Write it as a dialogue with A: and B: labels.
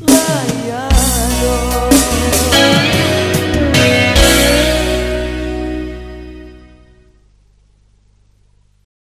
A: Liar.